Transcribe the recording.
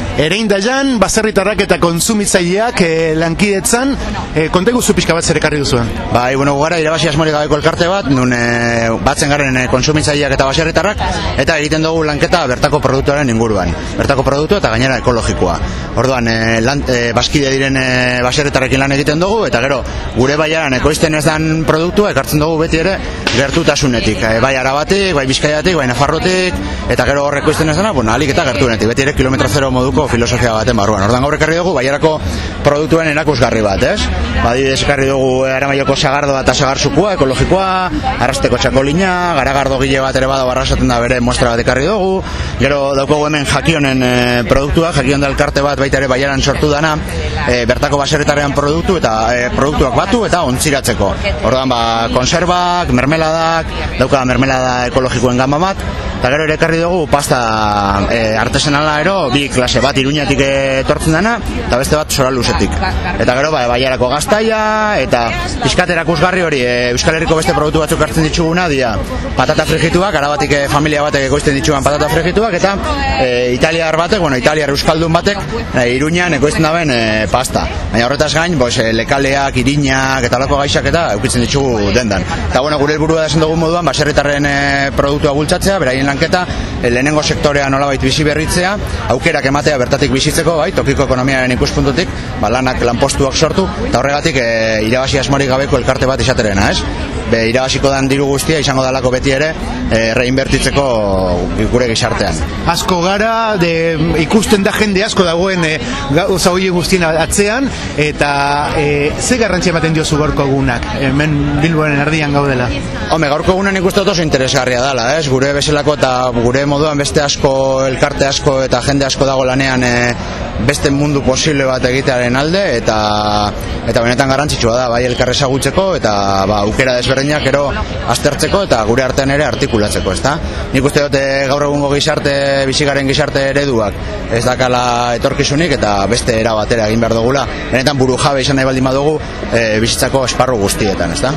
one. Erein daian, baserritarrak eta konsumitzaileak e, lankidetzan, e, konta guzu pixka bat zer ekarri duzuen? Bai, bueno, gara irabasi asmorik gabeko elkarte bat, nun e, batzen garen e, konsumitzaileak eta baserritarrak, eta egiten dugu lanketa bertako produktuaren inguruan. Bertako produktu eta gainera ekologikoa. Orduan, e, lan, e, baskide diren e, baserritarrekin lan egiten dugu, eta gero, gure baiaran ekoizten ez dan produktua, ekartzen dugu beti ere, gertutasunetik. E, bai arabatik, bai bizkaiatik, bai nafarrotik, eta gero horreko izten ez dena, bueno, alik eta gertunetik. Beti ere kilometro zero moduko filosofia baten barruan. Orduan gaur ekarri dugu, baiarako produktuen erakusgarri bat, ez? Badidez ekarri dugu aramaioko sagardo eta sagarzukua, ekologikoa, arrasteko txakolina, garagardo gile bat ere bada barrasaten da bere mostra bat ekarri dugu. Gero daukagu hemen jakionen e, produktua, jakion elkarte bat baita ere baiaran sortu dana, e, bertako baserretarean produktu eta e, produktuak batu eta ontziratzeko. Orduan ba, konservak, mermeladak, dauka mermelada ekologikoen gama bat, eta gero ere ekarri dugu pasta e, artesanala ero, bi klase bat iruñatik etortzen dana, eta beste bat sora luzetik. Eta gero ba, baiarako gaztaia, eta pizkaterak usgarri hori, e, Euskal Herriko beste produktu batzuk hartzen dituguna, dia patata frigituak, arabatik e, familia batek ekoizten dituan patata frigituak, eta e, italiar batek, bueno, italiar euskaldun batek, e, iruñan ekoizten daben e, pasta. Baina horretaz gain, bos, e, lekaleak, irinak, eta lako gaixak eta eukitzen ditugu dendan. Eta bueno, gure helburua da esan moduan, baserritarren e, produktua bultzatzea, beraien lanketa, e, lehenengo sektorea nolabait bizi berritzea, aukerak ematea bertatik bizitzeko, bai, tokiko ekonomiaren ikuspuntutik, ba, lanak lanpostuak sortu, eta horregatik e, irabasi asmorik gabeko elkarte bat izaterena, ez? Be, irabasiko dan diru guztia izango dalako beti ere e, reinbertitzeko gure gizartean. Asko gara, de, ikusten da jende asko dagoen e, gauza hori guztien atzean, eta e, ze garrantzia ematen diozu gaurko egunak, hemen Bilboen erdian gaudela? Home, gaurko egunan ikusten oso interesgarria dela, ez? Gure bezalako eta gure moduan beste asko, elkarte asko eta jende asko dago lanean e, beste mundu posible bat egitearen alde eta eta benetan garrantzitsua da bai elkar ezagutzeko eta ba aukera desberdinak ero aztertzeko eta gure artean ere artikulatzeko, ezta? Nik uste dut gaur egungo gizarte bizigaren gizarte ereduak ez dakala etorkizunik eta beste era batera egin behar dugula. Benetan buru jabe izan nahi baldin badugu e, bizitzako esparru guztietan, ezta?